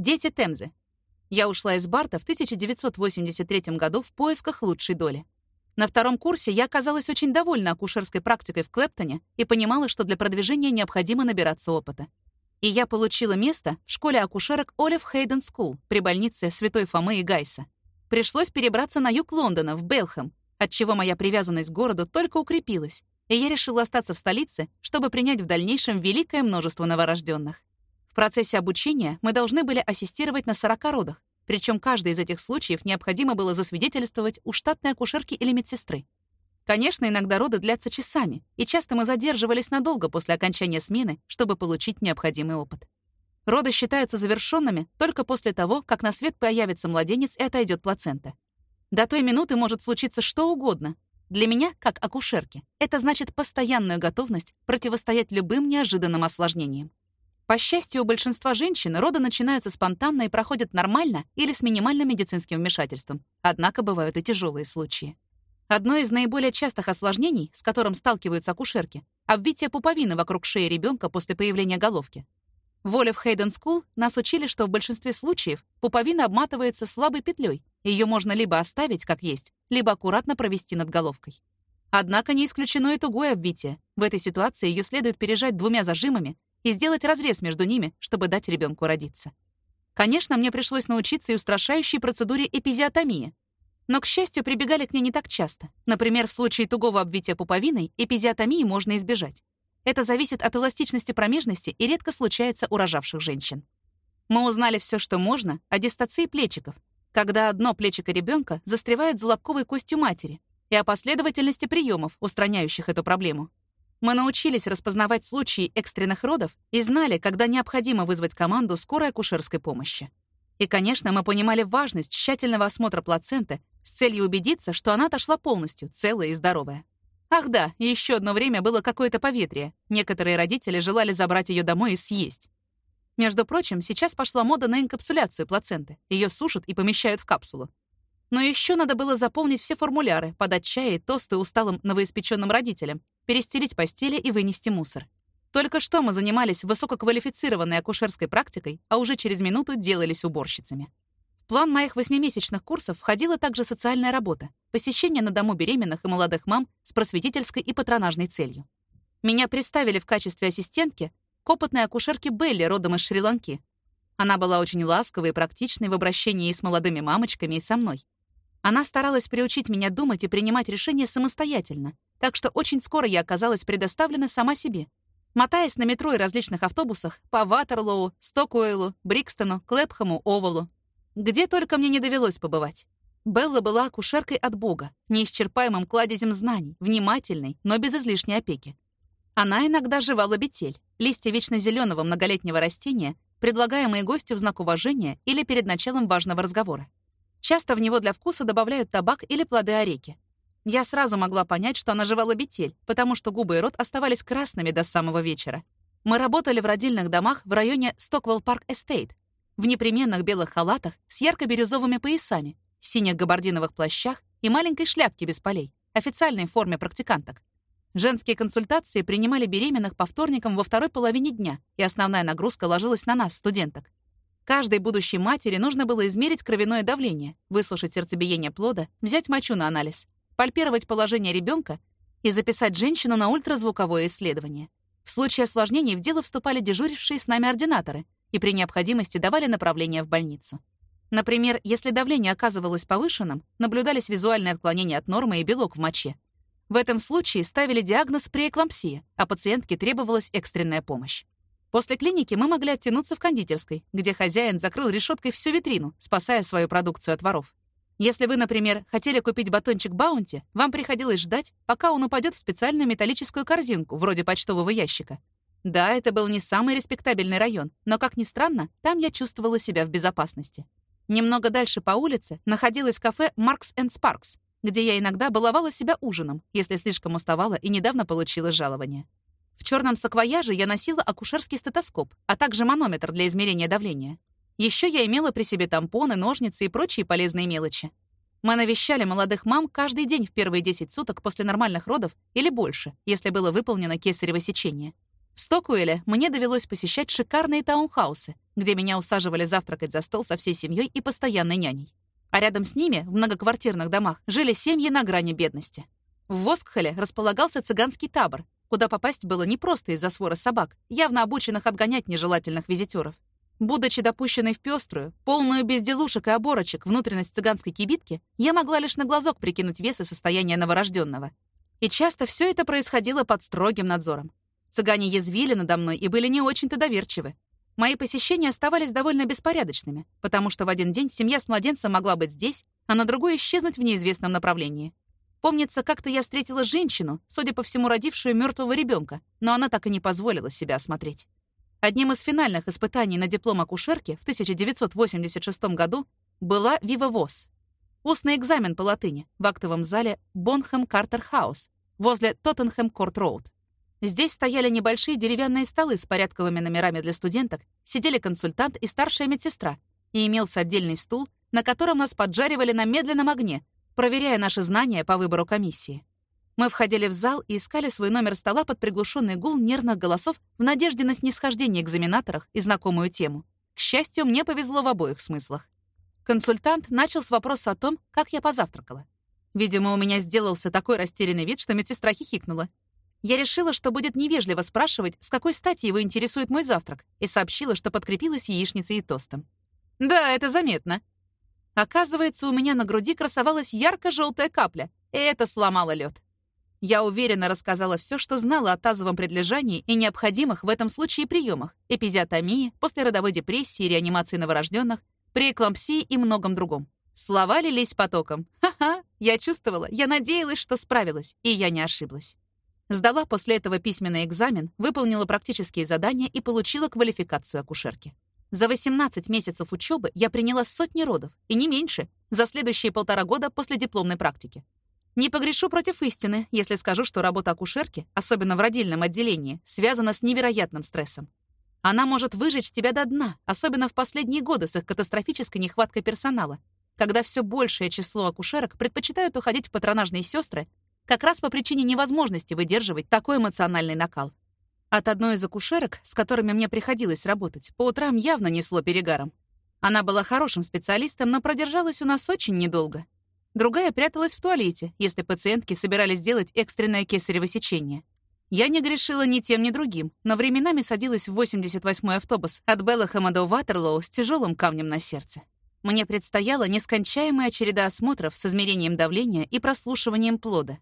Дети Темзы. Я ушла из Барта в 1983 году в поисках лучшей доли. На втором курсе я оказалась очень довольна акушерской практикой в Клэптоне и понимала, что для продвижения необходимо набираться опыта. И я получила место в школе акушерок Olive Haydon School при больнице Святой Фомы и Гайса. Пришлось перебраться на юг Лондона, в Белхэм, отчего моя привязанность к городу только укрепилась, и я решила остаться в столице, чтобы принять в дальнейшем великое множество новорожденных. В процессе обучения мы должны были ассистировать на 40 родах, причем каждый из этих случаев необходимо было засвидетельствовать у штатной акушерки или медсестры. Конечно, иногда роды длятся часами, и часто мы задерживались надолго после окончания смены, чтобы получить необходимый опыт. Роды считаются завершенными только после того, как на свет появится младенец и отойдет плацента. До той минуты может случиться что угодно. Для меня, как акушерки, это значит постоянную готовность противостоять любым неожиданным осложнениям. По счастью, у большинства женщин роды начинаются спонтанно и проходят нормально или с минимальным медицинским вмешательством. Однако бывают и тяжелые случаи. Одно из наиболее частых осложнений, с которым сталкиваются акушерки, обвитие пуповины вокруг шеи ребенка после появления головки. В Olive Haydon School нас учили, что в большинстве случаев пуповина обматывается слабой петлей, ее можно либо оставить как есть, либо аккуратно провести над головкой. Однако не исключено и тугое обвитие. В этой ситуации ее следует пережать двумя зажимами и сделать разрез между ними, чтобы дать ребенку родиться. Конечно, мне пришлось научиться и устрашающей процедуре эпизиотомии. Но, к счастью, прибегали к ней не так часто. Например, в случае тугого обвития пуповиной эпизиотомии можно избежать. Это зависит от эластичности промежности и редко случается у рожавших женщин. Мы узнали все, что можно, о дистации плечиков, когда одно плечико ребенка застревает за лобковой костью матери, и о последовательности приемов, устраняющих эту проблему. Мы научились распознавать случаи экстренных родов и знали, когда необходимо вызвать команду скорой акушерской помощи. И, конечно, мы понимали важность тщательного осмотра плаценты с целью убедиться, что она отошла полностью, целая и здоровая. Ах да, еще одно время было какое-то поветрие. Некоторые родители желали забрать ее домой и съесть. Между прочим, сейчас пошла мода на инкапсуляцию плаценты. Ее сушат и помещают в капсулу. Но еще надо было заполнить все формуляры, подать чай и тосты усталым новоиспеченным родителям, перестелить постели и вынести мусор. Только что мы занимались высококвалифицированной акушерской практикой, а уже через минуту делались уборщицами. В план моих восьмимесячных курсов входила также социальная работа, посещение на дому беременных и молодых мам с просветительской и патронажной целью. Меня представили в качестве ассистентки к опытной акушерке Белли, родом из Шри-Ланки. Она была очень ласковой и практичной в обращении и с молодыми мамочками, и со мной. Она старалась приучить меня думать и принимать решения самостоятельно, так что очень скоро я оказалась предоставлена сама себе. Мотаясь на метро и различных автобусах по Ватерлоу, Стокуэлу, Брикстону, Клэпхэму, Овалу. Где только мне не довелось побывать. Белла была акушеркой от Бога, неисчерпаемым кладезем знаний, внимательной, но без излишней опеки. Она иногда жевала бетель, листья вечно зеленого многолетнего растения, предлагаемые гостю в знак уважения или перед началом важного разговора. Часто в него для вкуса добавляют табак или плоды ореки. Я сразу могла понять, что она жевала бетель, потому что губы и рот оставались красными до самого вечера. Мы работали в родильных домах в районе Стоквелл Парк Эстейт, в непременных белых халатах с ярко-бирюзовыми поясами, синих габардиновых плащах и маленькой шляпке без полей, официальной форме практиканток. Женские консультации принимали беременных по вторникам во второй половине дня, и основная нагрузка ложилась на нас, студенток. Каждой будущей матери нужно было измерить кровяное давление, выслушать сердцебиение плода, взять мочу на анализ, пальпировать положение ребенка и записать женщину на ультразвуковое исследование. В случае осложнений в дело вступали дежурившие с нами ординаторы и при необходимости давали направление в больницу. Например, если давление оказывалось повышенным, наблюдались визуальные отклонения от нормы и белок в моче. В этом случае ставили диагноз преэклампсия, а пациентке требовалась экстренная помощь. После клиники мы могли оттянуться в кондитерской, где хозяин закрыл решеткой всю витрину, спасая свою продукцию от воров. Если вы, например, хотели купить батончик Баунти, вам приходилось ждать, пока он упадет в специальную металлическую корзинку, вроде почтового ящика. Да, это был не самый респектабельный район, но, как ни странно, там я чувствовала себя в безопасности. Немного дальше по улице находилось кафе «Маркс энд Спаркс», где я иногда баловала себя ужином, если слишком уставала и недавно получила жалование. В черном саквояже я носила акушерский стетоскоп, а также манометр для измерения давления. Еще я имела при себе тампоны, ножницы и прочие полезные мелочи. Мы навещали молодых мам каждый день в первые 10 суток после нормальных родов или больше, если было выполнено кесарево сечение. В Стокуэле мне довелось посещать шикарные таунхаусы, где меня усаживали завтракать за стол со всей семьей и постоянной няней. А рядом с ними, в многоквартирных домах, жили семьи на грани бедности. В Воскхоле располагался цыганский табор, куда попасть было не просто из-за свора собак, явно обученных отгонять нежелательных визитеров. Будучи допущенной в пеструю, полную безделушек и оборочек внутренность цыганской кибитки, я могла лишь на глазок прикинуть вес и состояние новорожденного. И часто все это происходило под строгим надзором. Цыгане язвили надо мной и были не очень-то доверчивы. Мои посещения оставались довольно беспорядочными, потому что в один день семья с младенцем могла быть здесь, а на другой исчезнуть в неизвестном направлении. Помнится, как-то я встретила женщину, судя по всему, родившую мертвого ребенка, но она так и не позволила себя осмотреть. Одним из финальных испытаний на диплом акушерки в 1986 году была Вива Устный экзамен по латыни в актовом зале Бонхэм Картер Хаус возле Тоттенхэм Корт Роуд. Здесь стояли небольшие деревянные столы с порядковыми номерами для студенток, сидели консультант и старшая медсестра, и имелся отдельный стул, на котором нас поджаривали на медленном огне, проверяя наши знания по выбору комиссии. Мы входили в зал и искали свой номер стола под приглушенный гул нервных голосов в надежде на снисхождение экзаменаторах и знакомую тему. К счастью, мне повезло в обоих смыслах. Консультант начал с вопроса о том, как я позавтракала. Видимо, у меня сделался такой растерянный вид, что медсестра хихикнула. Я решила, что будет невежливо спрашивать, с какой стати его интересует мой завтрак, и сообщила, что подкрепилась яичницей и тостом. «Да, это заметно». Оказывается, у меня на груди красовалась ярко-желтая капля, и это сломало лед. Я уверенно рассказала все, что знала о тазовом предлежании и необходимых в этом случае приемах, эпизиотомии, послеродовой депрессии, реанимации новорожденных, преэклампсии и многом другом. Слова лились потоком. Ха-ха, я чувствовала, я надеялась, что справилась, и я не ошиблась. Сдала после этого письменный экзамен, выполнила практические задания и получила квалификацию акушерки. За 18 месяцев учебы я приняла сотни родов, и не меньше, за следующие полтора года после дипломной практики. Не погрешу против истины, если скажу, что работа акушерки, особенно в родильном отделении, связана с невероятным стрессом. Она может выжечь тебя до дна, особенно в последние годы с их катастрофической нехваткой персонала, когда все большее число акушерок предпочитают уходить в патронажные сестры как раз по причине невозможности выдерживать такой эмоциональный накал. От одной из акушерок, с которыми мне приходилось работать, по утрам явно несло перегаром. Она была хорошим специалистом, но продержалась у нас очень недолго. Другая пряталась в туалете, если пациентки собирались сделать экстренное кесарево сечение. Я не грешила ни тем, ни другим, но временами садилась в 88-й автобус от Беллахема до Ватерлоу с тяжелым камнем на сердце. Мне предстояла нескончаемая череда осмотров с измерением давления и прослушиванием плода.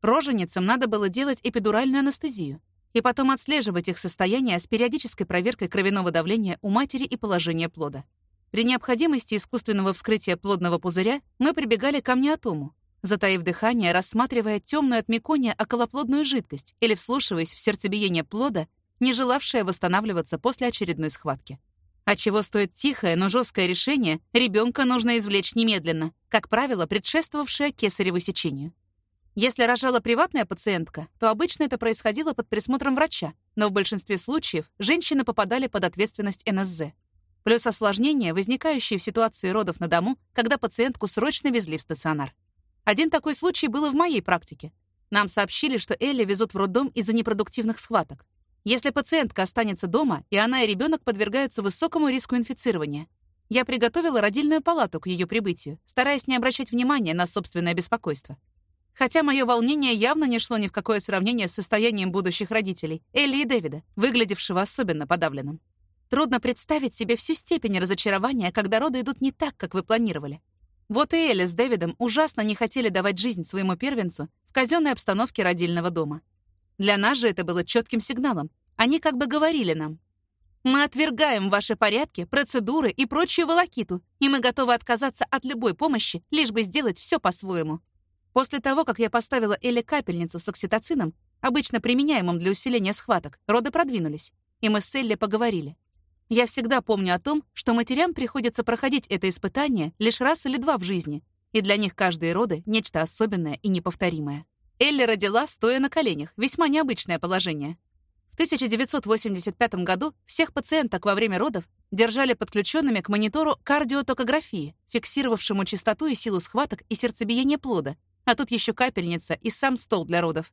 Роженицам надо было делать эпидуральную анестезию и потом отслеживать их состояние с периодической проверкой кровяного давления у матери и положения плода. При необходимости искусственного вскрытия плодного пузыря мы прибегали к амниотому, затаив дыхание, рассматривая темную от мекония околоплодную жидкость или вслушиваясь в сердцебиение плода, не желавшее восстанавливаться после очередной схватки. А чего стоит тихое, но жесткое решение, ребенка нужно извлечь немедленно, как правило, предшествовавшее кесареву сечению. Если рожала приватная пациентка, то обычно это происходило под присмотром врача, но в большинстве случаев женщины попадали под ответственность НСЗ. Плюс осложнения, возникающие в ситуации родов на дому, когда пациентку срочно везли в стационар. Один такой случай был и в моей практике. Нам сообщили, что Элли везут в роддом из-за непродуктивных схваток. Если пациентка останется дома, и она и ребенок подвергаются высокому риску инфицирования. Я приготовила родильную палату к ее прибытию, стараясь не обращать внимания на собственное беспокойство. Хотя мое волнение явно не шло ни в какое сравнение с состоянием будущих родителей, Элли и Дэвида, выглядевшего особенно подавленным. Трудно представить себе всю степень разочарования, когда роды идут не так, как вы планировали. Вот и Элли с Дэвидом ужасно не хотели давать жизнь своему первенцу в казенной обстановке родильного дома. Для нас же это было четким сигналом. Они как бы говорили нам, мы отвергаем ваши порядки, процедуры и прочую волокиту, и мы готовы отказаться от любой помощи, лишь бы сделать все по-своему. После того, как я поставила Эле капельницу с окситоцином, обычно применяемым для усиления схваток, роды продвинулись, и мы с Элли поговорили. Я всегда помню о том, что матерям приходится проходить это испытание лишь раз или два в жизни, и для них каждые роды — нечто особенное и неповторимое. Элли родила, стоя на коленях, весьма необычное положение. В 1985 году всех пациенток во время родов держали подключенными к монитору кардиотокографии, фиксировавшему частоту и силу схваток и сердцебиение плода, а тут еще капельница и сам стол для родов.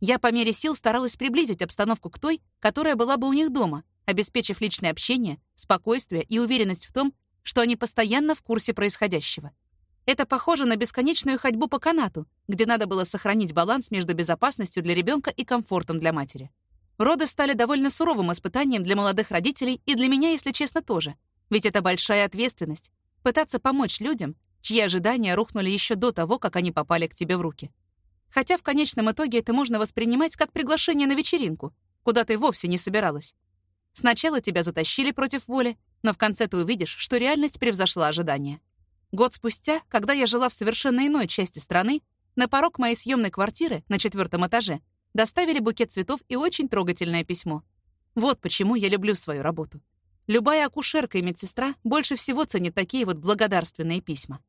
Я по мере сил старалась приблизить обстановку к той, которая была бы у них дома, обеспечив личное общение, спокойствие и уверенность в том, что они постоянно в курсе происходящего. Это похоже на бесконечную ходьбу по канату, где надо было сохранить баланс между безопасностью для ребенка и комфортом для матери. Роды стали довольно суровым испытанием для молодых родителей и для меня, если честно, тоже. Ведь это большая ответственность — пытаться помочь людям, чьи ожидания рухнули еще до того, как они попали к тебе в руки. Хотя в конечном итоге это можно воспринимать как приглашение на вечеринку, куда ты вовсе не собиралась. Сначала тебя затащили против воли, но в конце ты увидишь, что реальность превзошла ожидания. Год спустя, когда я жила в совершенно иной части страны, на порог моей съемной квартиры на четвертом этаже доставили букет цветов и очень трогательное письмо. Вот почему я люблю свою работу. Любая акушерка и медсестра больше всего ценит такие вот благодарственные письма.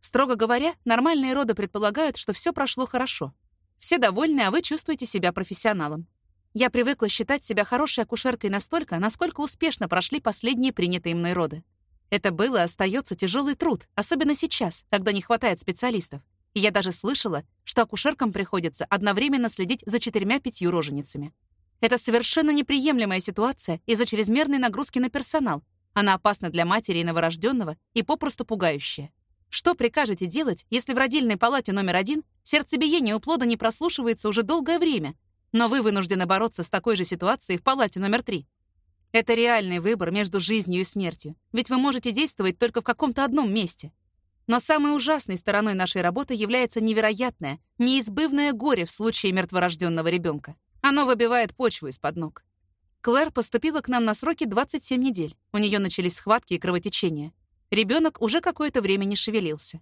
Строго говоря, нормальные роды предполагают, что все прошло хорошо. Все довольны, а вы чувствуете себя профессионалом. Я привыкла считать себя хорошей акушеркой настолько, насколько успешно прошли последние принятые мной роды. Это был и остается тяжелый труд, особенно сейчас, когда не хватает специалистов. И я даже слышала, что акушеркам приходится одновременно следить за четырьмя-пятью роженицами. Это совершенно неприемлемая ситуация из-за чрезмерной нагрузки на персонал. Она опасна для матери и новорожденного и попросту пугающая. Что прикажете делать, если в родильной палате номер один сердцебиение у плода не прослушивается уже долгое время, но вы вынуждены бороться с такой же ситуацией в палате номер три? Это реальный выбор между жизнью и смертью, ведь вы можете действовать только в каком-то одном месте. Но самой ужасной стороной нашей работы является невероятное, неизбывное горе в случае мертворожденного ребенка. Оно выбивает почву из-под ног. Клэр поступила к нам на сроки 27 недель. У нее начались схватки и кровотечения. Ребенок уже какое-то время не шевелился.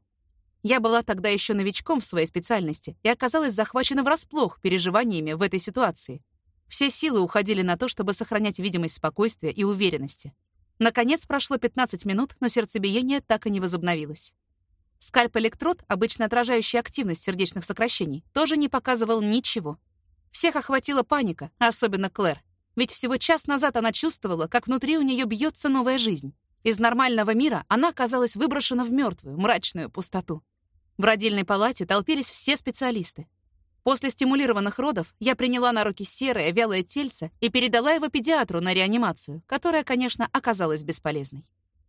Я была тогда еще новичком в своей специальности и оказалась захвачена врасплох переживаниями в этой ситуации. Все силы уходили на то, чтобы сохранять видимость спокойствия и уверенности. Наконец прошло 15 минут, но сердцебиение так и не возобновилось. Скальп-электрод, обычно отражающий активность сердечных сокращений, тоже не показывал ничего. Всех охватила паника, особенно Клэр. Ведь всего час назад она чувствовала, как внутри у нее бьется новая жизнь. Из нормального мира она оказалась выброшена в мертвую, мрачную пустоту. В родильной палате толпились все специалисты. После стимулированных родов я приняла на руки серое, вялое тельце и передала его педиатру на реанимацию, которая, конечно, оказалась бесполезной.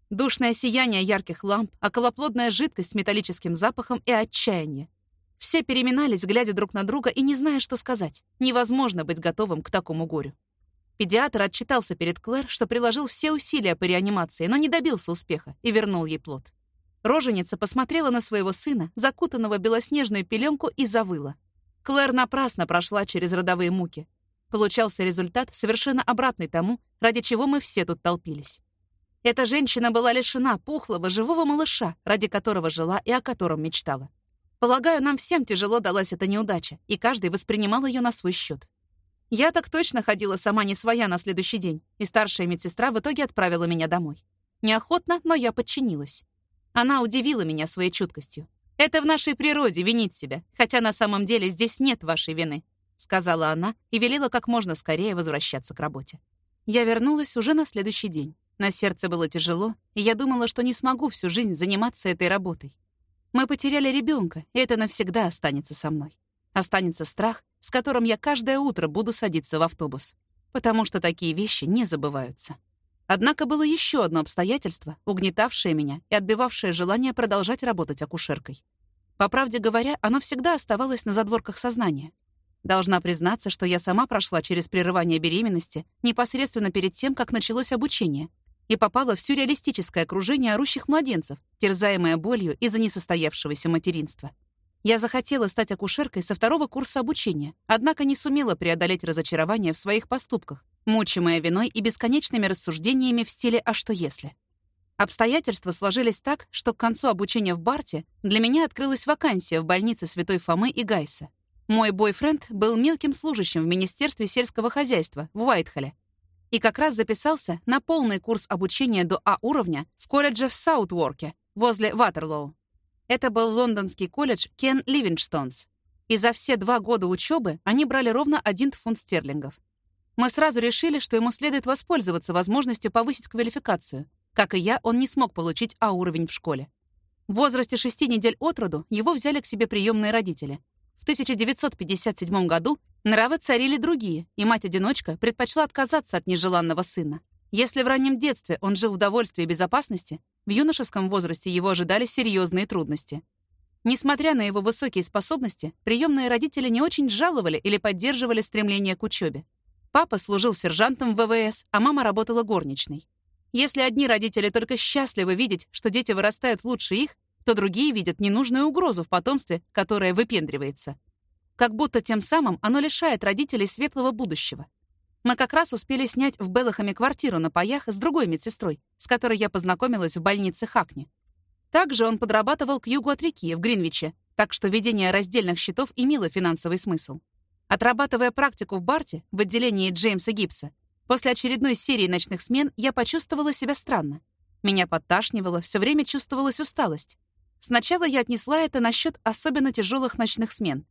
Душное сияние ярких ламп, околоплодная жидкость с металлическим запахом и отчаяние. Все переминались, глядя друг на друга и не зная, что сказать. Невозможно быть готовым к такому горю. Педиатр отчитался перед Клэр, что приложил все усилия по реанимации, но не добился успеха и вернул ей плод. Роженица посмотрела на своего сына, закутанного белоснежную пеленку, и завыла. Клэр напрасно прошла через родовые муки. Получался результат совершенно обратный тому, ради чего мы все тут толпились. Эта женщина была лишена пухлого, живого малыша, ради которого жила и о котором мечтала. Полагаю, нам всем тяжело далась эта неудача, и каждый воспринимал ее на свой счет. Я так точно ходила сама не своя на следующий день, и старшая медсестра в итоге отправила меня домой. Неохотно, но я подчинилась. Она удивила меня своей чуткостью. «Это в нашей природе винить себя, хотя на самом деле здесь нет вашей вины», сказала она и велела как можно скорее возвращаться к работе. Я вернулась уже на следующий день. На сердце было тяжело, и я думала, что не смогу всю жизнь заниматься этой работой. Мы потеряли ребенка, и это навсегда останется со мной. Останется страх, с которым я каждое утро буду садиться в автобус, потому что такие вещи не забываются. Однако было еще одно обстоятельство, угнетавшее меня и отбивавшее желание продолжать работать акушеркой. По правде говоря, оно всегда оставалось на задворках сознания. Должна признаться, что я сама прошла через прерывание беременности непосредственно перед тем, как началось обучение, и попала в сюрреалистическое окружение орущих младенцев, терзаемое болью из-за несостоявшегося материнства. Я захотела стать акушеркой со второго курса обучения, однако не сумела преодолеть разочарование в своих поступках, мучимая виной и бесконечными рассуждениями в стиле «а что если?». Обстоятельства сложились так, что к концу обучения в Барте для меня открылась вакансия в больнице Святой Фомы и Гайса. Мой бойфренд был мелким служащим в Министерстве сельского хозяйства в Уайтхолле и как раз записался на полный курс обучения до А-уровня в колледже в Саутворке возле Ватерлоу. Это был лондонский колледж Кен Ливингстонс. И за все два года учебы они брали ровно один фунт стерлингов. Мы сразу решили, что ему следует воспользоваться возможностью повысить квалификацию. Как и я, он не смог получить А-уровень в школе. В возрасте шести недель от роду его взяли к себе приемные родители. В 1957 году нравы царили другие, и мать-одиночка предпочла отказаться от нежеланного сына. Если в раннем детстве он жил в довольстве и безопасности, в юношеском возрасте его ожидали серьезные трудности. Несмотря на его высокие способности, приемные родители не очень жаловали или поддерживали стремление к учебе. Папа служил сержантом в ВВС, а мама работала горничной. Если одни родители только счастливы видеть, что дети вырастают лучше их, то другие видят ненужную угрозу в потомстве, которая выпендривается. Как будто тем самым оно лишает родителей светлого будущего. Мы как раз успели снять в Беллахаме квартиру на паях с другой медсестрой, с которой я познакомилась в больнице Хакни. Также он подрабатывал к югу от реки, в Гринвиче, так что ведение раздельных счетов имело финансовый смысл. Отрабатывая практику в Барте, в отделении Джеймса Гибса, после очередной серии ночных смен я почувствовала себя странно. Меня подташнивало, все время чувствовалась усталость. Сначала я отнесла это насчет особенно тяжелых ночных смен.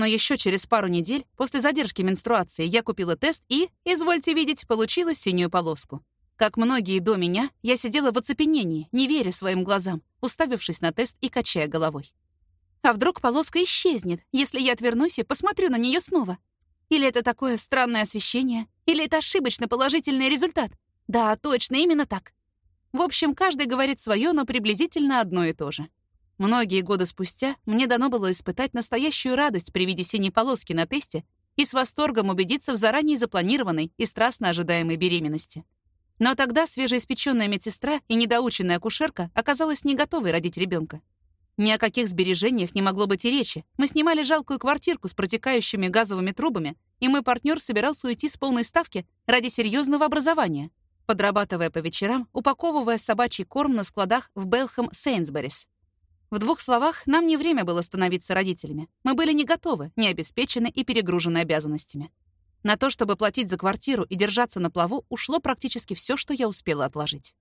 Но еще через пару недель, после задержки менструации, я купила тест и, извольте видеть, получила синюю полоску. Как многие до меня, я сидела в оцепенении, не веря своим глазам, уставившись на тест и качая головой. А вдруг полоска исчезнет, если я отвернусь и посмотрю на нее снова? Или это такое странное освещение? Или это ошибочно положительный результат? Да, точно, именно так. В общем, каждый говорит свое, но приблизительно одно и то же. Многие годы спустя мне дано было испытать настоящую радость при виде синей полоски на тесте и с восторгом убедиться в заранее запланированной и страстно ожидаемой беременности. Но тогда свежеиспеченная медсестра и недоученная акушерка оказалась не готовой родить ребенка. Ни о каких сбережениях не могло быть и речи. Мы снимали жалкую квартирку с протекающими газовыми трубами, и мой партнер собирался уйти с полной ставки ради серьезного образования, подрабатывая по вечерам, упаковывая собачий корм на складах в Белхэм Сейнсберис. В двух словах, нам не время было становиться родителями. Мы были не готовы, не обеспечены и перегружены обязанностями. На то, чтобы платить за квартиру и держаться на плаву, ушло практически все, что я успела отложить.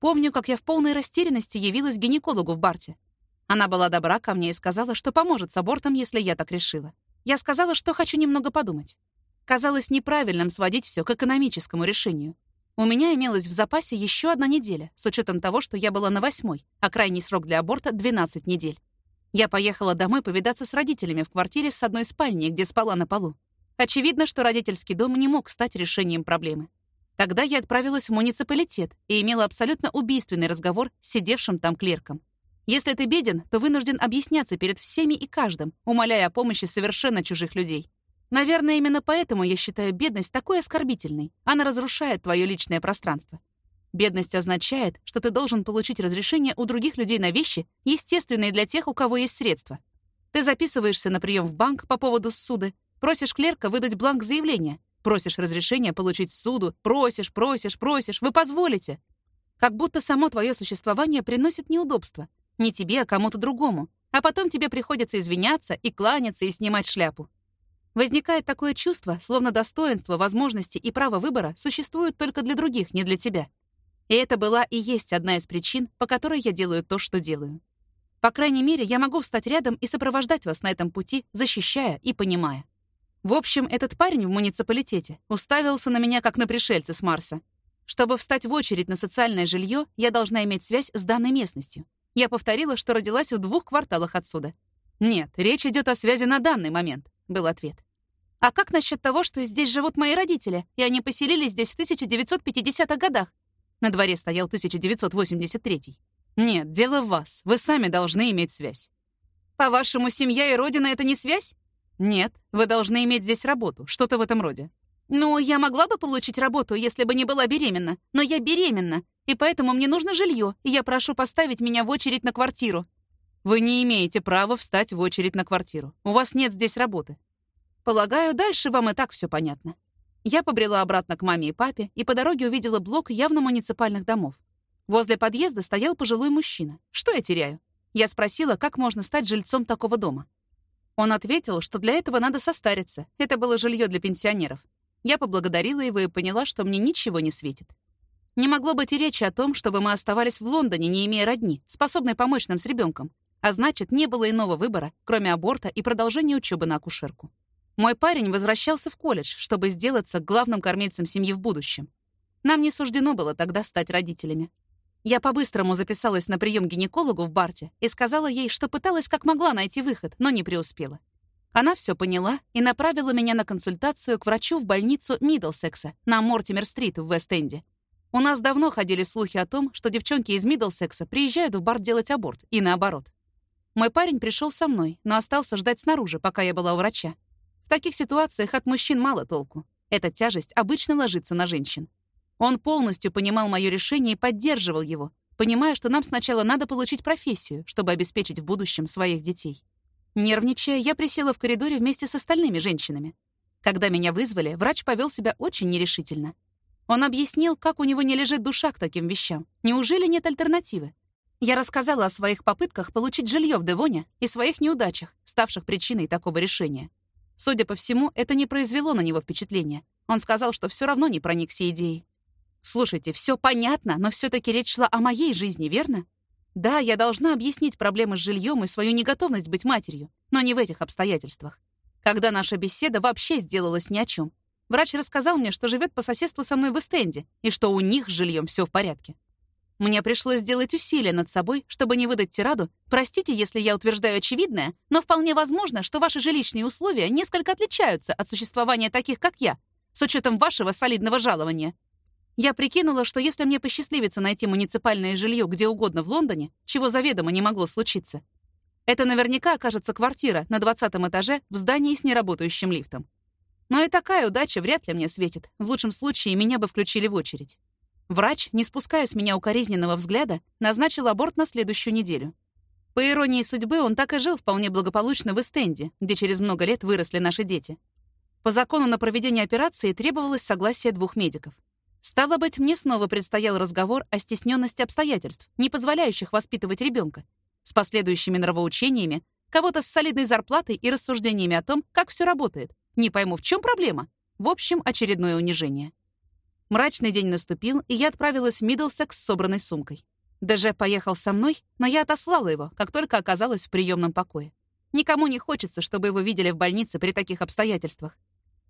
Помню, как я в полной растерянности явилась гинекологу в Барте. Она была добра ко мне и сказала, что поможет с абортом, если я так решила. Я сказала, что хочу немного подумать. Казалось неправильным сводить все к экономическому решению. У меня имелась в запасе еще одна неделя, с учетом того, что я была на восьмой, а крайний срок для аборта — 12 недель. Я поехала домой повидаться с родителями в квартире с одной спальней, где спала на полу. Очевидно, что родительский дом не мог стать решением проблемы. Тогда я отправилась в муниципалитет и имела абсолютно убийственный разговор с сидевшим там клерком. Если ты беден, то вынужден объясняться перед всеми и каждым, умоляя о помощи совершенно чужих людей. Наверное, именно поэтому я считаю бедность такой оскорбительной. Она разрушает твое личное пространство. Бедность означает, что ты должен получить разрешение у других людей на вещи, естественные для тех, у кого есть средства. Ты записываешься на прием в банк по поводу суды, просишь клерка выдать бланк заявления, просишь разрешения получить суду, просишь, просишь, просишь, вы позволите. Как будто само твое существование приносит неудобства. Не тебе, а кому-то другому. А потом тебе приходится извиняться и кланяться и снимать шляпу. Возникает такое чувство, словно достоинство, возможности и право выбора существуют только для других, не для тебя. И это была и есть одна из причин, по которой я делаю то, что делаю. По крайней мере, я могу встать рядом и сопровождать вас на этом пути, защищая и понимая. В общем, этот парень в муниципалитете уставился на меня, как на пришельца с Марса. Чтобы встать в очередь на социальное жилье, я должна иметь связь с данной местностью. Я повторила, что родилась в двух кварталах отсюда. Нет, речь идет о связи на данный момент. — был ответ. «А как насчет того, что здесь живут мои родители, и они поселились здесь в 1950-х годах?» На дворе стоял 1983 «Нет, дело в вас. Вы сами должны иметь связь». «По-вашему, семья и родина — это не связь?» «Нет, вы должны иметь здесь работу, что-то в этом роде». «Ну, я могла бы получить работу, если бы не была беременна. Но я беременна, и поэтому мне нужно жилье, и я прошу поставить меня в очередь на квартиру. Вы не имеете права встать в очередь на квартиру. У вас нет здесь работы. Полагаю, дальше вам и так все понятно. Я побрела обратно к маме и папе и по дороге увидела блок явно муниципальных домов. Возле подъезда стоял пожилой мужчина. Что я теряю? Я спросила, как можно стать жильцом такого дома. Он ответил, что для этого надо состариться. Это было жилье для пенсионеров. Я поблагодарила его и поняла, что мне ничего не светит. Не могло быть и речи о том, чтобы мы оставались в Лондоне, не имея родни, способной помочь нам с ребенком. А значит, не было иного выбора, кроме аборта и продолжения учебы на акушерку. Мой парень возвращался в колледж, чтобы сделаться главным кормильцем семьи в будущем. Нам не суждено было тогда стать родителями. Я по-быстрому записалась на прием гинекологу в Барте и сказала ей, что пыталась как могла найти выход, но не преуспела. Она все поняла и направила меня на консультацию к врачу в больницу Миддлсекса на Мортимер-стрит в Вест-Энде. У нас давно ходили слухи о том, что девчонки из Миддлсекса приезжают в бар делать аборт, и наоборот. Мой парень пришел со мной, но остался ждать снаружи, пока я была у врача. В таких ситуациях от мужчин мало толку. Эта тяжесть обычно ложится на женщин. Он полностью понимал мое решение и поддерживал его, понимая, что нам сначала надо получить профессию, чтобы обеспечить в будущем своих детей. Нервничая, я присела в коридоре вместе с остальными женщинами. Когда меня вызвали, врач повел себя очень нерешительно. Он объяснил, как у него не лежит душа к таким вещам. Неужели нет альтернативы? Я рассказала о своих попытках получить жилье в Девоне и своих неудачах, ставших причиной такого решения. Судя по всему, это не произвело на него впечатления. Он сказал, что все равно не проникся идеей. «Слушайте, все понятно, но все таки речь шла о моей жизни, верно? Да, я должна объяснить проблемы с жильем и свою неготовность быть матерью, но не в этих обстоятельствах. Когда наша беседа вообще сделалась ни о чем. Врач рассказал мне, что живет по соседству со мной в Эстенде, и что у них с жильем все в порядке. Мне пришлось сделать усилия над собой, чтобы не выдать тираду. Простите, если я утверждаю очевидное, но вполне возможно, что ваши жилищные условия несколько отличаются от существования таких, как я, с учетом вашего солидного жалования. Я прикинула, что если мне посчастливится найти муниципальное жилье где угодно в Лондоне, чего заведомо не могло случиться, это наверняка окажется квартира на 20 этаже в здании с неработающим лифтом. Но и такая удача вряд ли мне светит. В лучшем случае меня бы включили в очередь. Врач, не спуская с меня укоризненного взгляда, назначил аборт на следующую неделю. По иронии судьбы, он так и жил вполне благополучно в Эстенде, где через много лет выросли наши дети. По закону на проведение операции требовалось согласие двух медиков. Стало быть, мне снова предстоял разговор о стесненности обстоятельств, не позволяющих воспитывать ребенка, с последующими нравоучениями, кого-то с солидной зарплатой и рассуждениями о том, как все работает. Не пойму, в чем проблема. В общем, очередное унижение. Мрачный день наступил, и я отправилась в Миддлсекс с собранной сумкой. ДЖ поехал со мной, но я отослала его, как только оказалась в приемном покое. Никому не хочется, чтобы его видели в больнице при таких обстоятельствах.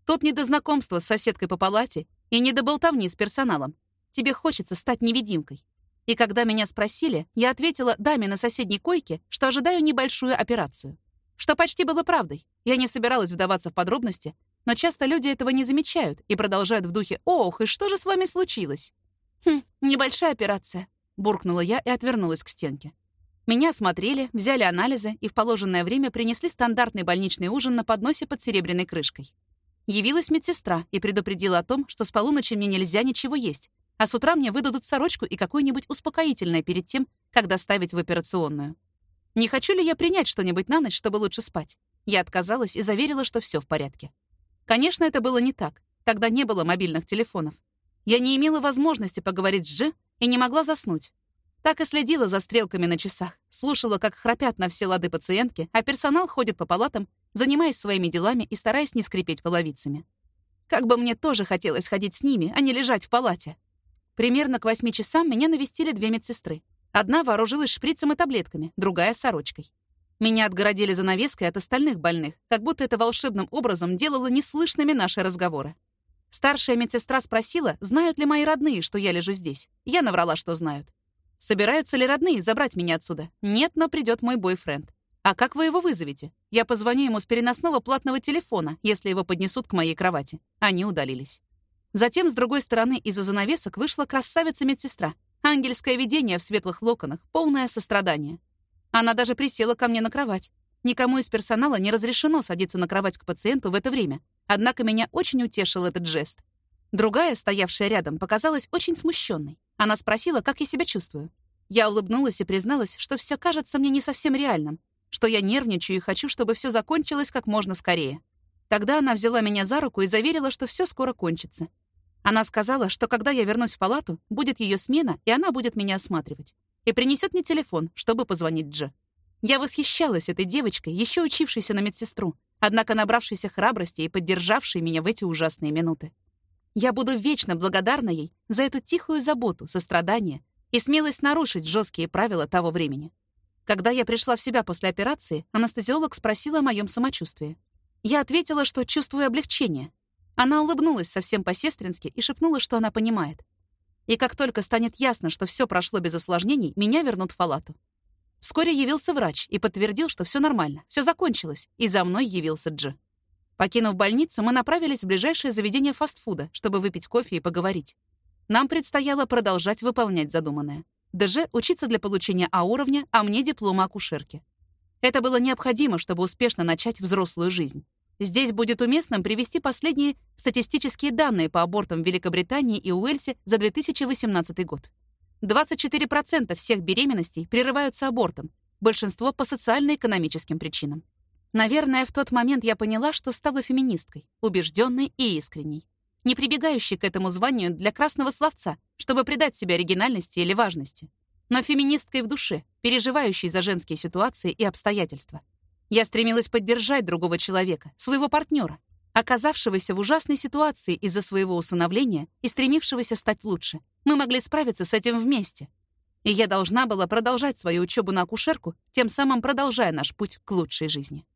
Тут не до знакомства с соседкой по палате и не до болтовни с персоналом. Тебе хочется стать невидимкой. И когда меня спросили, я ответила даме на соседней койке, что ожидаю небольшую операцию. Что почти было правдой. Я не собиралась вдаваться в подробности, но часто люди этого не замечают и продолжают в духе «Ох, и что же с вами случилось?» «Хм, небольшая операция», — буркнула я и отвернулась к стенке. Меня осмотрели, взяли анализы и в положенное время принесли стандартный больничный ужин на подносе под серебряной крышкой. Явилась медсестра и предупредила о том, что с полуночи мне нельзя ничего есть, а с утра мне выдадут сорочку и какое-нибудь успокоительное перед тем, как доставить в операционную. Не хочу ли я принять что-нибудь на ночь, чтобы лучше спать? Я отказалась и заверила, что все в порядке. Конечно, это было не так. Тогда не было мобильных телефонов. Я не имела возможности поговорить с Дж и не могла заснуть. Так и следила за стрелками на часах, слушала, как храпят на все лады пациентки, а персонал ходит по палатам занимаясь своими делами и стараясь не скрипеть половицами. Как бы мне тоже хотелось ходить с ними, а не лежать в палате. Примерно к восьми часам меня навестили две медсестры. Одна вооружилась шприцем и таблетками, другая — сорочкой. Меня отгородили занавеской от остальных больных, как будто это волшебным образом делало неслышными наши разговоры. Старшая медсестра спросила, знают ли мои родные, что я лежу здесь. Я наврала, что знают. Собираются ли родные забрать меня отсюда? Нет, но придет мой бойфренд. «А как вы его вызовете? Я позвоню ему с переносного платного телефона, если его поднесут к моей кровати». Они удалились. Затем, с другой стороны, из-за занавесок вышла красавица-медсестра. Ангельское видение в светлых локонах, полное сострадание. Она даже присела ко мне на кровать. Никому из персонала не разрешено садиться на кровать к пациенту в это время. Однако меня очень утешил этот жест. Другая, стоявшая рядом, показалась очень смущенной. Она спросила, как я себя чувствую. Я улыбнулась и призналась, что все кажется мне не совсем реальным, что я нервничаю и хочу, чтобы все закончилось как можно скорее. Тогда она взяла меня за руку и заверила, что все скоро кончится. Она сказала, что когда я вернусь в палату, будет ее смена, и она будет меня осматривать. И принесет мне телефон, чтобы позвонить Дж. Я восхищалась этой девочкой, еще учившейся на медсестру, однако набравшейся храбрости и поддержавшей меня в эти ужасные минуты. Я буду вечно благодарна ей за эту тихую заботу, сострадание и смелость нарушить жесткие правила того времени. Когда я пришла в себя после операции, анестезиолог спросила о моем самочувствии. Я ответила, что чувствую облегчение. Она улыбнулась совсем по-сестрински и шепнула, что она понимает. И как только станет ясно, что все прошло без осложнений, меня вернут в палату. Вскоре явился врач и подтвердил, что все нормально, все закончилось, и за мной явился Дж. Покинув больницу, мы направились в ближайшее заведение фастфуда, чтобы выпить кофе и поговорить. Нам предстояло продолжать выполнять задуманное. ДЖ — учиться для получения А-уровня, а мне — диплома акушерки. Это было необходимо, чтобы успешно начать взрослую жизнь. Здесь будет уместным привести последние статистические данные по абортам в Великобритании и Уэльсе за 2018 год. 24% всех беременностей прерываются абортом, большинство по социально-экономическим причинам. Наверное, в тот момент я поняла, что стала феминисткой, убежденной и искренней, не прибегающей к этому званию для красного словца, чтобы придать себе оригинальности или важности, но феминисткой в душе, переживающей за женские ситуации и обстоятельства. Я стремилась поддержать другого человека, своего партнера, оказавшегося в ужасной ситуации из-за своего усыновления и стремившегося стать лучше. Мы могли справиться с этим вместе. И я должна была продолжать свою учебу на акушерку, тем самым продолжая наш путь к лучшей жизни.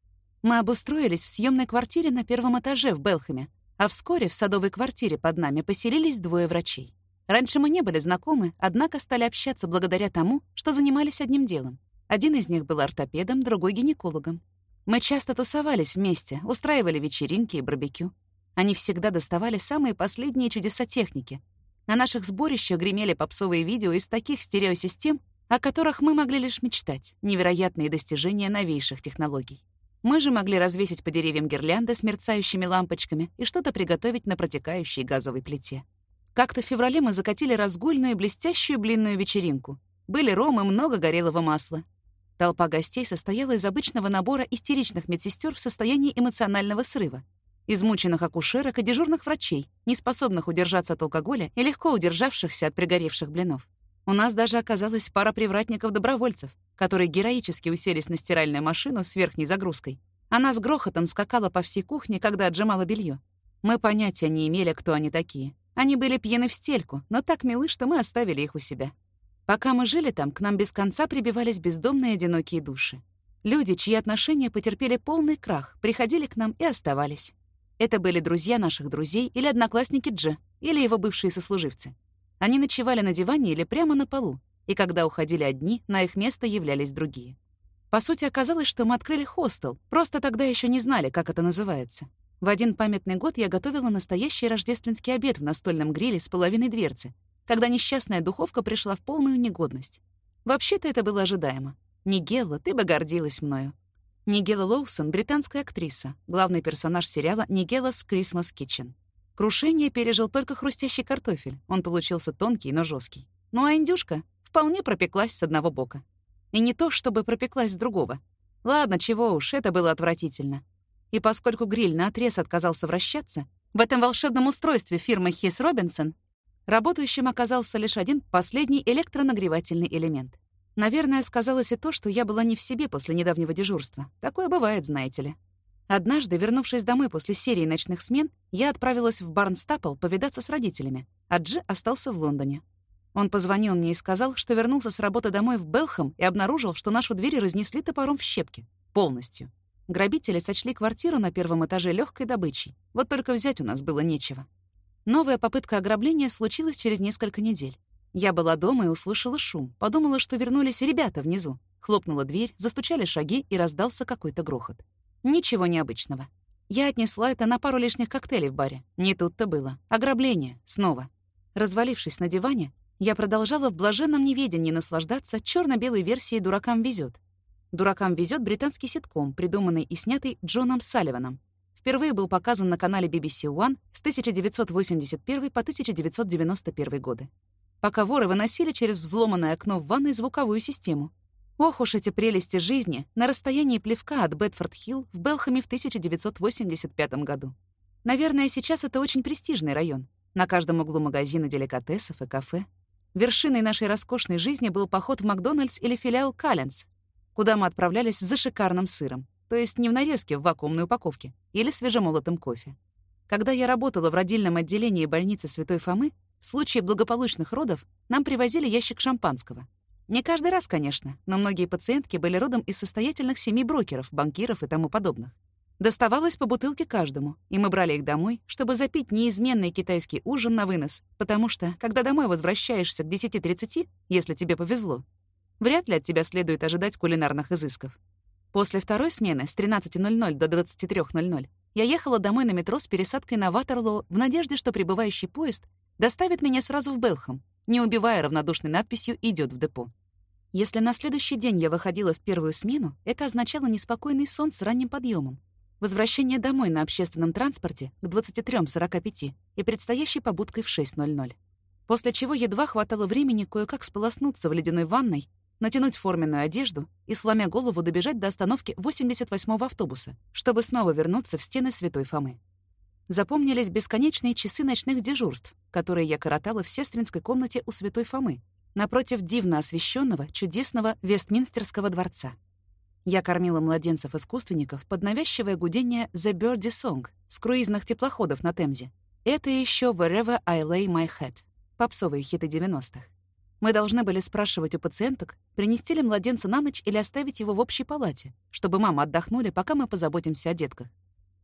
Мы обустроились в съемной квартире на первом этаже в Белхэме, а вскоре в садовой квартире под нами поселились двое врачей. Раньше мы не были знакомы, однако стали общаться благодаря тому, что занимались одним делом. Один из них был ортопедом, другой — гинекологом. Мы часто тусовались вместе, устраивали вечеринки и барбекю. Они всегда доставали самые последние чудеса техники. На наших сборищах гремели попсовые видео из таких стереосистем, о которых мы могли лишь мечтать, невероятные достижения новейших технологий. Мы же могли развесить по деревьям гирлянды с мерцающими лампочками и что-то приготовить на протекающей газовой плите. Как-то в феврале мы закатили разгульную блестящую блинную вечеринку. Были ром и много горелого масла. Толпа гостей состояла из обычного набора истеричных медсестер в состоянии эмоционального срыва, измученных акушерок и дежурных врачей, не способных удержаться от алкоголя и легко удержавшихся от пригоревших блинов. У нас даже оказалась пара привратников-добровольцев, которые героически уселись на стиральную машину с верхней загрузкой. Она с грохотом скакала по всей кухне, когда отжимала белье. Мы понятия не имели, кто они такие. Они были пьяны в стельку, но так милы, что мы оставили их у себя. Пока мы жили там, к нам без конца прибивались бездомные одинокие души. Люди, чьи отношения потерпели полный крах, приходили к нам и оставались. Это были друзья наших друзей или одноклассники Дж, или его бывшие сослуживцы. Они ночевали на диване или прямо на полу, и когда уходили одни, на их место являлись другие. По сути, оказалось, что мы открыли хостел, просто тогда еще не знали, как это называется. В один памятный год я готовила настоящий рождественский обед в настольном гриле с половиной дверцы, когда несчастная духовка пришла в полную негодность. Вообще-то это было ожидаемо. Нигелла, ты бы гордилась мною. Нигелла Лоусон — британская актриса, главный персонаж сериала «Нигелла's Christmas Kitchen». Крушение пережил только хрустящий картофель. Он получился тонкий, но жесткий. Ну а индюшка вполне пропеклась с одного бока. И не то, чтобы пропеклась с другого. Ладно, чего уж, это было отвратительно. И поскольку гриль наотрез отказался вращаться, в этом волшебном устройстве фирмы Хис Робинсон Работающим оказался лишь один последний электронагревательный элемент. Наверное, сказалось и то, что я была не в себе после недавнего дежурства. Такое бывает, знаете ли. Однажды, вернувшись домой после серии ночных смен, я отправилась в Барнстапл повидаться с родителями, а Джи остался в Лондоне. Он позвонил мне и сказал, что вернулся с работы домой в Белхэм и обнаружил, что нашу дверь разнесли топором в щепки. Полностью. Грабители сочли квартиру на первом этаже легкой добычей. Вот только взять у нас было нечего. Новая попытка ограбления случилась через несколько недель. Я была дома и услышала шум. Подумала, что вернулись ребята внизу. Хлопнула дверь, застучали шаги и раздался какой-то грохот. Ничего необычного. Я отнесла это на пару лишних коктейлей в баре. Не тут-то было. Ограбление. Снова. Развалившись на диване, я продолжала в блаженном неведении наслаждаться черно белой версией «Дуракам везет». «Дуракам везет» — британский ситком, придуманный и снятый Джоном Салливаном впервые был показан на канале BBC One с 1981 по 1991 годы. Пока воры выносили через взломанное окно в ванной звуковую систему. Ох уж эти прелести жизни на расстоянии плевка от Бетфорд-Хилл в Белхаме в 1985 году. Наверное, сейчас это очень престижный район. На каждом углу магазины деликатесов и кафе. Вершиной нашей роскошной жизни был поход в Макдональдс или филиал Калленс, куда мы отправлялись за шикарным сыром то есть не в нарезке в вакуумной упаковке, или свежемолотым кофе. Когда я работала в родильном отделении больницы Святой Фомы, в случае благополучных родов нам привозили ящик шампанского. Не каждый раз, конечно, но многие пациентки были родом из состоятельных семей брокеров, банкиров и тому подобных. Доставалось по бутылке каждому, и мы брали их домой, чтобы запить неизменный китайский ужин на вынос, потому что, когда домой возвращаешься к 10.30, если тебе повезло, Вряд ли от тебя следует ожидать кулинарных изысков. После второй смены с 13.00 до 23.00 я ехала домой на метро с пересадкой на Ватерлоо в надежде, что прибывающий поезд доставит меня сразу в Белхам, не убивая равнодушной надписью «Идёт в депо». Если на следующий день я выходила в первую смену, это означало неспокойный сон с ранним подъемом, возвращение домой на общественном транспорте к 23.45 и предстоящей побудкой в 6.00. После чего едва хватало времени кое-как сполоснуться в ледяной ванной, натянуть форменную одежду и, сломя голову, добежать до остановки 88-го автобуса, чтобы снова вернуться в стены Святой Фомы. Запомнились бесконечные часы ночных дежурств, которые я коротала в сестринской комнате у Святой Фомы, напротив дивно освещенного, чудесного Вестминстерского дворца. Я кормила младенцев-искусственников под навязчивое гудение «The Birdie Song» с круизных теплоходов на Темзе. Это еще «Wherever I Lay My Head» — попсовые хиты 90-х. Мы должны были спрашивать у пациенток, принести ли младенца на ночь или оставить его в общей палате, чтобы мамы отдохнули, пока мы позаботимся о детках.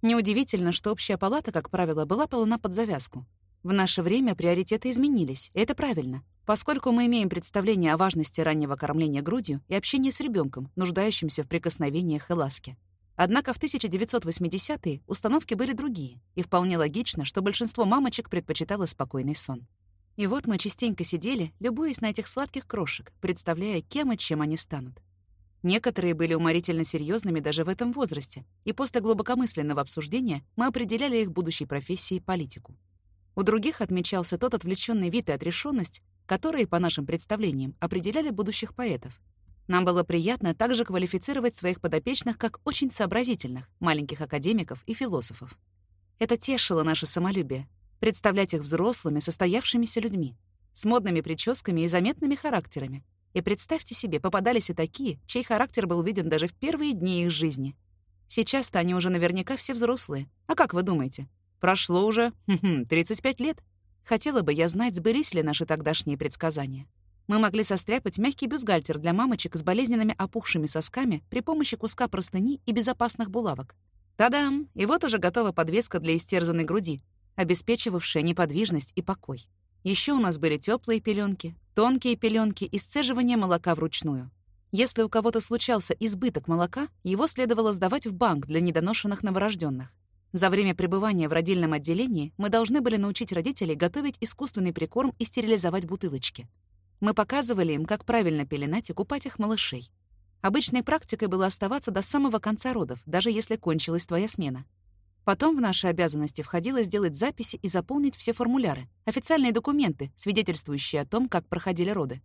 Неудивительно, что общая палата, как правило, была полна под завязку. В наше время приоритеты изменились, и это правильно, поскольку мы имеем представление о важности раннего кормления грудью и общения с ребенком, нуждающимся в прикосновениях и ласке. Однако в 1980-е установки были другие, и вполне логично, что большинство мамочек предпочитало спокойный сон. И вот мы частенько сидели, любуясь на этих сладких крошек, представляя, кем и чем они станут. Некоторые были уморительно серьезными даже в этом возрасте, и после глубокомысленного обсуждения мы определяли их будущей профессией политику. У других отмечался тот отвлеченный вид и отрешенность, которые, по нашим представлениям, определяли будущих поэтов. Нам было приятно также квалифицировать своих подопечных как очень сообразительных, маленьких академиков и философов. Это тешило наше самолюбие, представлять их взрослыми, состоявшимися людьми, с модными прическами и заметными характерами, и представьте себе, попадались и такие, чей характер был виден даже в первые дни их жизни. Сейчас-то они уже наверняка все взрослые. А как вы думаете? Прошло уже 35 лет. Хотела бы я знать, сбылись ли наши тогдашние предсказания. Мы могли состряпать мягкий бюстгальтер для мамочек с болезненными опухшими сосками при помощи куска простыни и безопасных булавок. Та-дам! И вот уже готова подвеска для истерзанной груди, обеспечивавшая неподвижность и покой. Еще у нас были теплые пеленки, тонкие пеленки и сцеживание молока вручную. Если у кого-то случался избыток молока, его следовало сдавать в банк для недоношенных новорожденных. За время пребывания в родильном отделении мы должны были научить родителей готовить искусственный прикорм и стерилизовать бутылочки. Мы показывали им, как правильно пеленать и купать их малышей. Обычной практикой было оставаться до самого конца родов, даже если кончилась твоя смена. Потом в наши обязанности входило сделать записи и заполнить все формуляры, официальные документы, свидетельствующие о том, как проходили роды.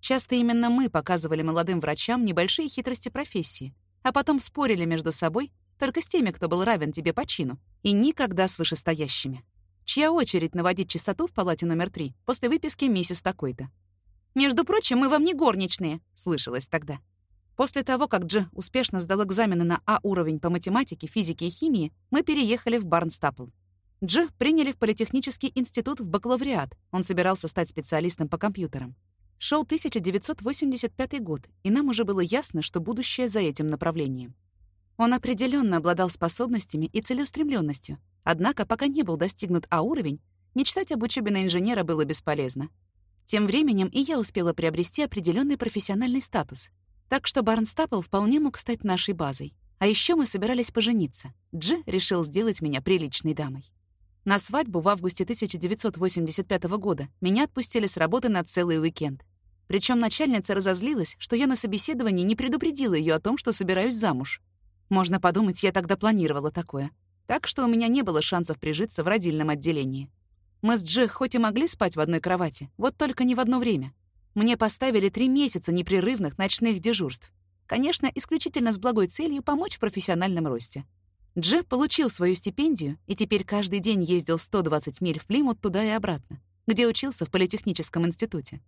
Часто именно мы показывали молодым врачам небольшие хитрости профессии, а потом спорили между собой только с теми, кто был равен тебе по чину, и никогда с вышестоящими. Чья очередь наводить чистоту в палате номер три после выписки миссис такой-то? «Между прочим, мы вам не горничные», — слышалось тогда. После того, как Дж успешно сдал экзамены на А-уровень по математике, физике и химии, мы переехали в Барнстапл. Дж приняли в Политехнический институт в бакалавриат. Он собирался стать специалистом по компьютерам. Шел 1985 год, и нам уже было ясно, что будущее за этим направлением. Он определенно обладал способностями и целеустремленностью. Однако, пока не был достигнут А-уровень, мечтать об учебе на инженера было бесполезно. Тем временем и я успела приобрести определенный профессиональный статус так что Барнстапл вполне мог стать нашей базой. А еще мы собирались пожениться. Дж решил сделать меня приличной дамой. На свадьбу в августе 1985 года меня отпустили с работы на целый уикенд. Причем начальница разозлилась, что я на собеседовании не предупредила ее о том, что собираюсь замуж. Можно подумать, я тогда планировала такое. Так что у меня не было шансов прижиться в родильном отделении. Мы с Дж хоть и могли спать в одной кровати, вот только не в одно время. Мне поставили три месяца непрерывных ночных дежурств. Конечно, исключительно с благой целью помочь в профессиональном росте. Дж получил свою стипендию и теперь каждый день ездил 120 миль в Плимут туда и обратно, где учился в Политехническом институте.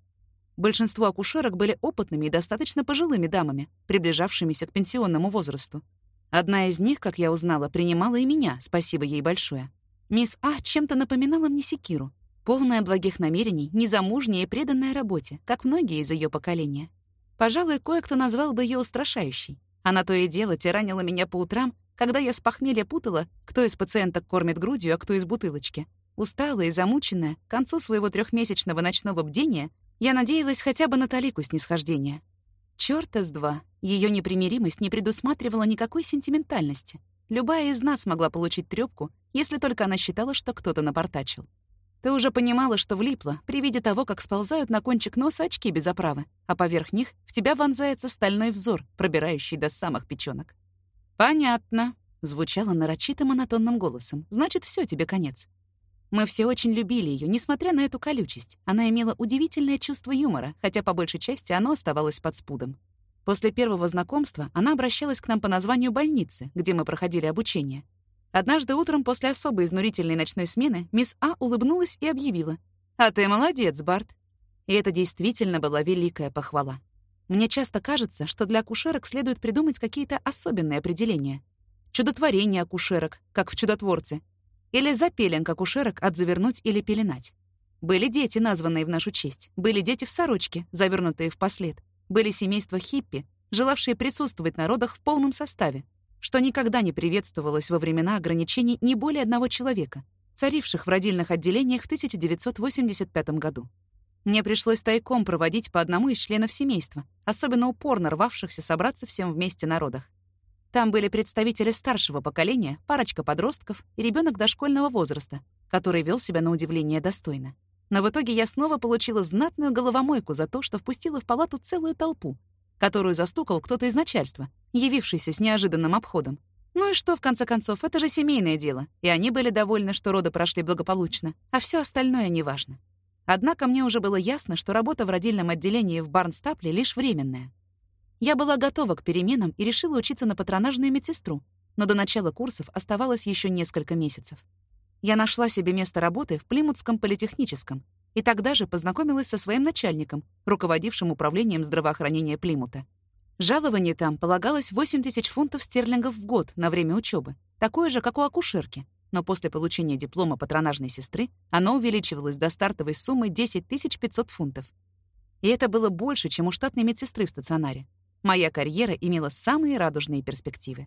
Большинство акушерок были опытными и достаточно пожилыми дамами, приближавшимися к пенсионному возрасту. Одна из них, как я узнала, принимала и меня, спасибо ей большое. Мисс А чем-то напоминала мне Секиру, Полная благих намерений, незамужняя и преданная работе, как многие из ее поколения. Пожалуй, кое-кто назвал бы ее устрашающей. Она то и дело тиранила меня по утрам, когда я с похмелья путала, кто из пациенток кормит грудью, а кто из бутылочки. Усталая и замученная, к концу своего трехмесячного ночного бдения, я надеялась хотя бы на талику снисхождения. Чёрта с два. Её непримиримость не предусматривала никакой сентиментальности. Любая из нас могла получить трёпку, если только она считала, что кто-то напортачил. Ты уже понимала, что влипла при виде того, как сползают на кончик носа очки без оправы, а поверх них в тебя вонзается стальной взор, пробирающий до самых печёнок. «Понятно», — звучало нарочито монотонным голосом. «Значит, всё тебе конец». Мы все очень любили ее, несмотря на эту колючесть. Она имела удивительное чувство юмора, хотя по большей части оно оставалось под спудом. После первого знакомства она обращалась к нам по названию больницы, где мы проходили обучение. Однажды утром после особо изнурительной ночной смены мисс А улыбнулась и объявила. «А ты молодец, Барт». И это действительно была великая похвала. Мне часто кажется, что для акушерок следует придумать какие-то особенные определения. Чудотворение акушерок, как в «Чудотворце», или запелен акушерок от завернуть или пеленать. Были дети, названные в нашу честь. Были дети в сорочке, завернутые в послед. Были семейства хиппи, желавшие присутствовать на родах в полном составе что никогда не приветствовалось во времена ограничений не более одного человека, царивших в родильных отделениях в 1985 году. Мне пришлось тайком проводить по одному из членов семейства, особенно упорно рвавшихся собраться всем вместе на родах. Там были представители старшего поколения, парочка подростков и ребенок дошкольного возраста, который вел себя на удивление достойно. Но в итоге я снова получила знатную головомойку за то, что впустила в палату целую толпу, которую застукал кто-то из начальства, явившийся с неожиданным обходом. Ну и что, в конце концов, это же семейное дело, и они были довольны, что роды прошли благополучно, а все остальное неважно. Однако мне уже было ясно, что работа в родильном отделении в Барнстапле лишь временная. Я была готова к переменам и решила учиться на патронажную медсестру, но до начала курсов оставалось еще несколько месяцев. Я нашла себе место работы в Плимутском политехническом, и тогда же познакомилась со своим начальником, руководившим управлением здравоохранения Плимута. Жалование там полагалось 8 тысяч фунтов стерлингов в год на время учебы, такое же, как у акушерки, но после получения диплома патронажной сестры оно увеличивалось до стартовой суммы 10 500 фунтов. И это было больше, чем у штатной медсестры в стационаре. Моя карьера имела самые радужные перспективы.